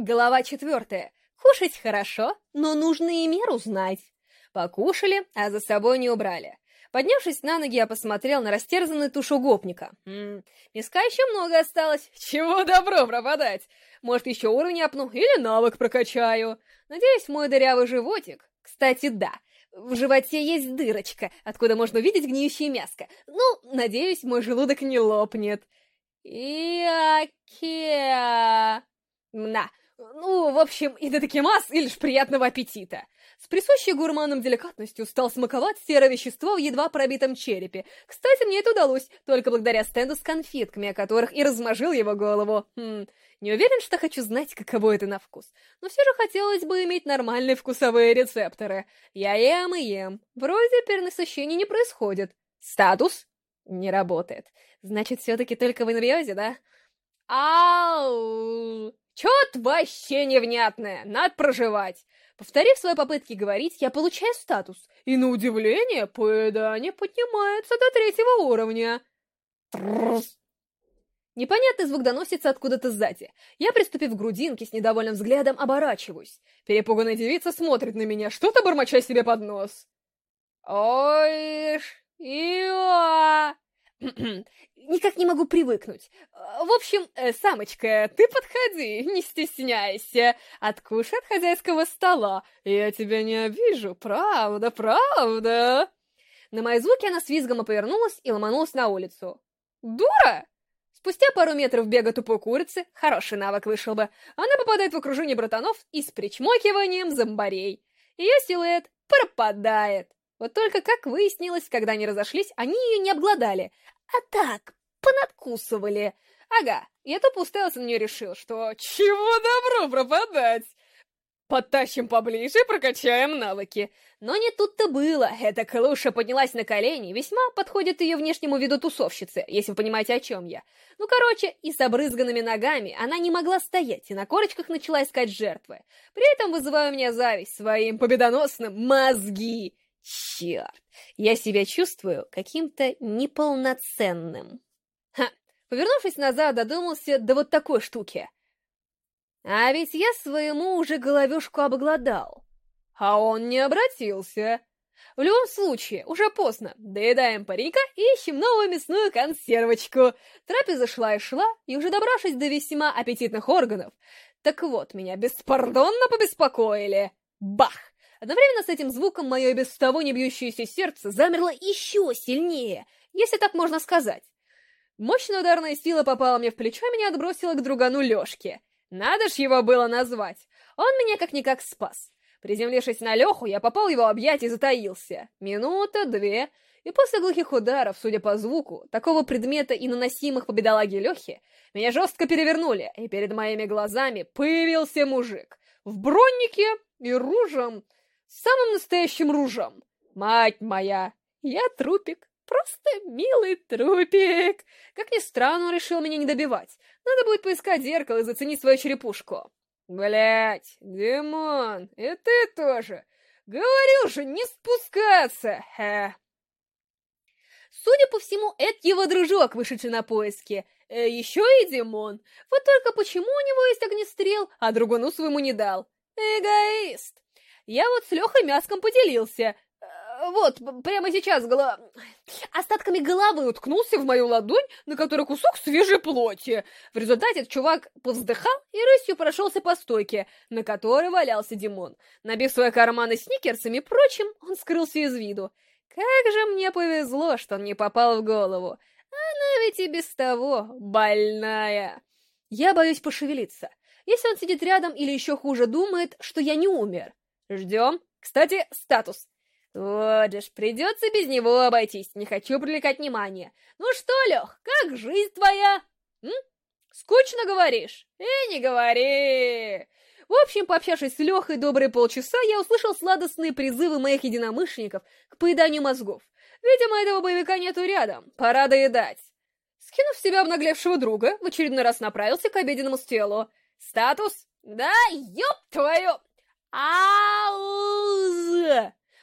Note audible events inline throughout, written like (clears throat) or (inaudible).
Глава четвертая. Кушать хорошо, но нужно и меру знать. Покушали, а за собой не убрали. Поднявшись на ноги, я посмотрел на растерзанную тушу гопника. Ммм, миска еще много осталось. (laughs) Чего добро пропадать? Может, еще уровень опну или навык прокачаю. Надеюсь, мой дырявый животик... Кстати, да, в животе есть дырочка, откуда можно увидеть гниющее мяско. Ну, надеюсь, мой желудок не лопнет. Иакеа... На, ну, в общем, и датакимас, и лишь приятного аппетита. С присущей гурманам деликатностью стал смаковать серое вещество в едва пробитом черепе. Кстати, мне это удалось, только благодаря стенду с конфетками, о которых и размажил его голову. Хм, не уверен, что хочу знать, каково это на вкус. Но все же хотелось бы иметь нормальные вкусовые рецепторы. Я ем и ем. Вроде перенасыщения не происходит. Статус? Не работает. Значит, все-таки только в инвьозе, да? Ау! Чё-то вообще невнятное, надо проживать. Повторив свои попытки говорить, я получаю статус, и на удивление, поедание поднимается до третьего уровня. Трррс. Непонятный звук доносится откуда-то сзади. Я, приступив к с недовольным взглядом оборачиваюсь. Перепуганная девица смотрит на меня, что-то бормоча себе под нос. Ой, ио никак не могу привыкнуть. В общем, э, самочка, ты подходи, не стесняйся. Откушай от хозяйского стола. Я тебя не обижу, правда, правда. На мои звуки она с визгом повернулась и ломанулась на улицу. Дура! Спустя пару метров бега тупой курицы, хороший навык вышел бы, она попадает в окружение братанов и с причмокиванием зомбарей. Ее силуэт пропадает. Вот только, как выяснилось, когда они разошлись, они ее не обглодали, а так, понадкусывали. Ага, я тупо уставился на нее решил, что чего добро пропадать. Подтащим поближе и прокачаем навыки. Но не тут-то было. Эта клуша поднялась на колени, весьма подходит ее внешнему виду тусовщицы, если вы понимаете, о чем я. Ну, короче, и с обрызганными ногами она не могла стоять, и на корочках начала искать жертвы. При этом вызывая у меня зависть своим победоносным мозги. Черт, я себя чувствую каким-то неполноценным. Ха, повернувшись назад, додумался до вот такой штуки. А ведь я своему уже головешку обглодал. А он не обратился. В любом случае, уже поздно. Доедаем парика и ищем новую мясную консервочку. Трапеза шла и шла, и уже добравшись до весьма аппетитных органов, так вот, меня беспардонно побеспокоили. Бах! Одновременно с этим звуком мое без того не бьющееся сердце замерло еще сильнее, если так можно сказать. Мощная ударная сила попала мне в плечо и меня отбросила к другану Лешке. Надо ж его было назвать. Он меня как-никак спас. Приземлившись на Леху, я попал в его объятия и затаился. Минута, две, и после глухих ударов, судя по звуку, такого предмета и наносимых по бедолаге Лехе, меня жестко перевернули, и перед моими глазами появился мужик. В броннике и ружем самым настоящим ружом. Мать моя, я трупик, просто милый трупик. Как ни странно, он решил меня не добивать. Надо будет поискать зеркало и заценить свою черепушку. Блять, Димон, и ты тоже. Говорил же, не спускаться, хе. Судя по всему, это его дружок, вышедший на поиски. Э, еще и Димон. Вот только почему у него есть огнестрел, а другону своему не дал? Эгоист. Я вот с Лехой мяском поделился. Э, вот, прямо сейчас голова... Остатками головы уткнулся в мою ладонь, на которой кусок свежей плоти. В результате чувак повздыхал и рысью прошелся по стойке, на которой валялся Димон. Набив свои карманы сникерсами и прочим, он скрылся из виду. Как же мне повезло, что он не попал в голову. Она ведь и без того больная. Я боюсь пошевелиться. Если он сидит рядом или еще хуже думает, что я не умер. Ждем. Кстати, статус. Вот же ж, придется без него обойтись, не хочу привлекать внимание. Ну что, Лех, как жизнь твоя? М? Скучно говоришь? И не говори. В общем, пообщавшись с Лехой добрые полчаса, я услышал сладостные призывы моих единомышленников к поеданию мозгов. Видимо, этого боевика нету рядом, пора доедать. Скинув в себя обнаглевшего друга, в очередной раз направился к обеденному стелу. Статус? Да, ёб твою... Ауз!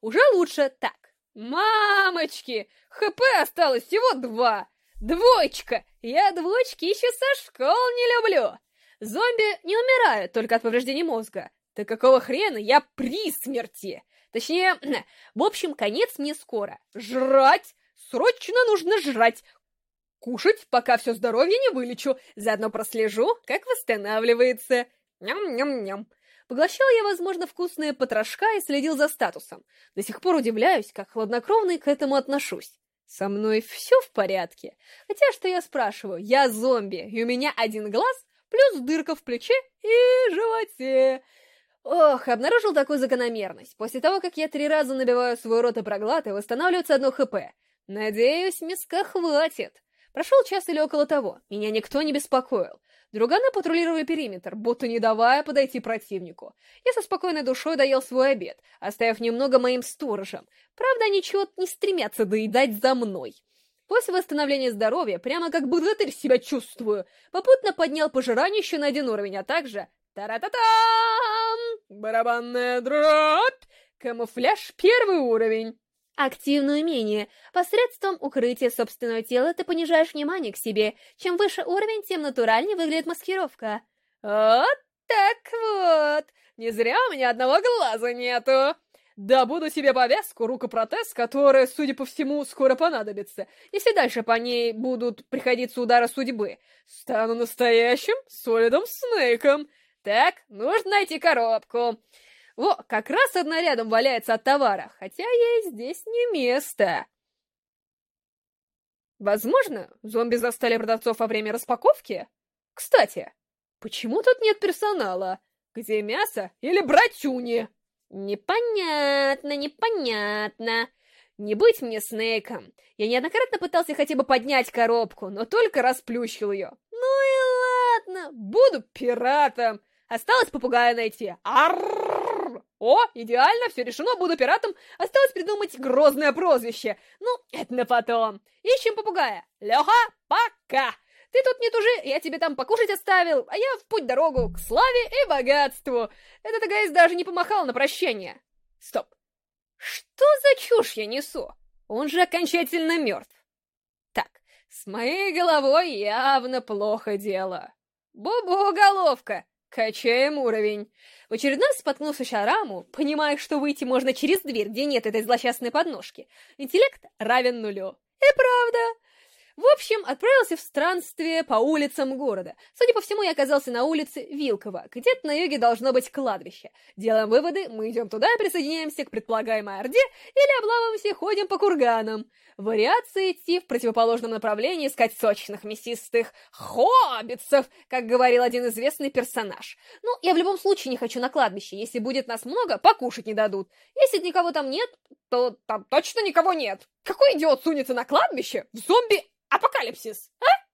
Уже лучше. Так, мамочки, ХП осталось всего два. Двоечка! Я двоечки еще со школ не люблю. Зомби не умирают только от повреждений мозга. Да какого хрена я при смерти? Точнее, (clears throat) в общем, конец мне скоро. Жрать! Срочно нужно жрать! Кушать, пока все здоровье не вылечу. Заодно прослежу, как восстанавливается. Ням-ням-ням. Поглощал я, возможно, вкусные потрошка и следил за статусом. До сих пор удивляюсь, как хладнокровно к этому отношусь. Со мной все в порядке. Хотя, что я спрашиваю, я зомби, и у меня один глаз, плюс дырка в плече и животе. Ох, обнаружил такую закономерность. После того, как я три раза набиваю свой рот и проглатываю, восстанавливается одно хп. Надеюсь, миска хватит. Прошел час или около того, меня никто не беспокоил. Друганы патрулировали периметр, будто не давая подойти противнику. Я со спокойной душой доел свой обед, оставив немного моим сторожам. Правда, они чего-то не стремятся доедать за мной. После восстановления здоровья, прямо как богатырь себя чувствую, попутно поднял пожирание еще на один уровень, а также... Та-ра-та-там! Барабанная дробь! Камуфляж первый уровень. Активное умение. Посредством укрытия собственного тела ты понижаешь внимание к себе. Чем выше уровень, тем натуральнее выглядит маскировка. Вот так вот. Не зря у меня одного глаза нету. Да буду себе повязку, рукопротез, которая, судя по всему, скоро понадобится, если дальше по ней будут приходиться удары судьбы. Стану настоящим Солидом Снейком. Так, нужно найти коробку. Во, как раз одна рядом валяется от товара, хотя ей здесь не место. Возможно, зомби застали продавцов во время распаковки? Кстати, почему тут нет персонала? Где мясо или братюни? Непонятно, непонятно. Не быть мне Снейком. Я неоднократно пытался хотя бы поднять коробку, но только расплющил ее. Ну и ладно, буду пиратом. Осталось попугая найти. Аррррр! О, идеально, все решено, буду пиратом. Осталось придумать грозное прозвище. Ну, это на потом. Ищем попугая. Леха, пока. Ты тут не тужи, я тебе там покушать оставил, а я в путь дорогу к славе и богатству. Этот гайс даже не помахал на прощание. Стоп. Что за чушь я несу? Он же окончательно мертв. Так, с моей головой явно плохо дело. Бубу, головка, качаем уровень. В очередной раз споткнулся о понимая, что выйти можно через дверь, где нет этой злосчастной подножки. Интеллект равен нулю. И правда, в общем, отправился в странствие по улицам города. Судя по всему, я оказался на улице Вилково. Где-то на юге должно быть кладбище. Делаем выводы, мы идем туда присоединяемся к предполагаемой Орде или облавываемся, ходим по курганам. Вариация идти в противоположном направлении, искать сочных мясистых хоббитцев, как говорил один известный персонаж. Ну, я в любом случае не хочу на кладбище. Если будет нас много, покушать не дадут. Если никого там нет, то там точно никого нет. Какой идиот сунется на кладбище в зомби Апокалипсис, а?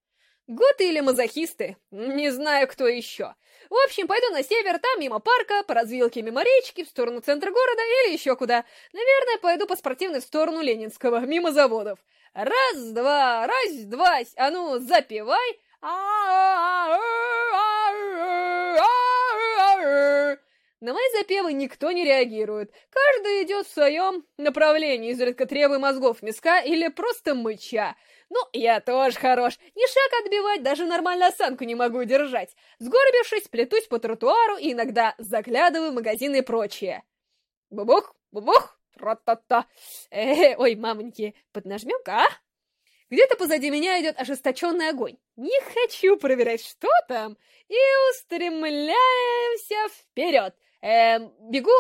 Готы или мазохисты? Не знаю, кто еще. В общем, пойду на север, там мимо парка, по развилке мимо речки, в сторону центра города или еще куда. Наверное, пойду по спортивной в сторону Ленинского, мимо заводов. Раз-два, раз-два, а ну, запивай. На мои запевы никто не реагирует. Каждый идет в своем направлении, изредка требуя мозгов миска или просто мыча. Ну, я тоже хорош. Ни шаг отбивать, даже нормальную осанку не могу держать. Сгорбившись, плетусь по тротуару и иногда заглядываю в магазины и прочее. Бубух, бубух, тра-та-та. Э, ой, мамоньки, поднажмем-ка, а? Где-то позади меня идет ожесточенный огонь. Не хочу проверять, что там. И устремляемся вперед. Эм, бегу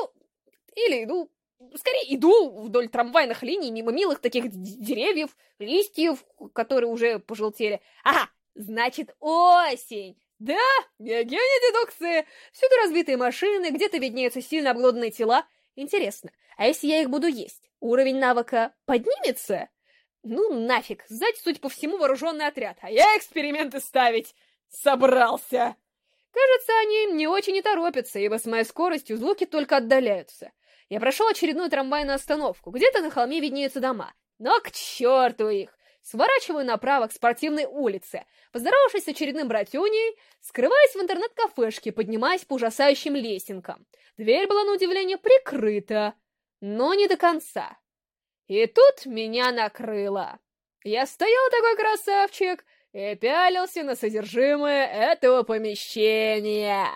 или иду скорее иду вдоль трамвайных линий, мимо милых таких деревьев, листьев, которые уже пожелтели. Ага, значит осень! Да, геогения дедукции. Всюду разбитые машины, где-то виднеются сильно обглоданные тела. Интересно, а если я их буду есть, уровень навыка поднимется? Ну нафиг, сзади, судя по всему, вооруженный отряд, а я эксперименты ставить собрался. Кажется, они не очень и торопятся, ибо с моей скоростью звуки только отдаляются. Я прошел очередную трамвайную остановку. Где-то на холме виднеются дома. Но к черту их! Сворачиваю направо к спортивной улице. Поздоровавшись с очередным братюней, скрываюсь в интернет-кафешке, поднимаясь по ужасающим лесенкам. Дверь была, на удивление, прикрыта, но не до конца. И тут меня накрыло. Я стоял такой красавчик, и пялился на содержимое этого помещения.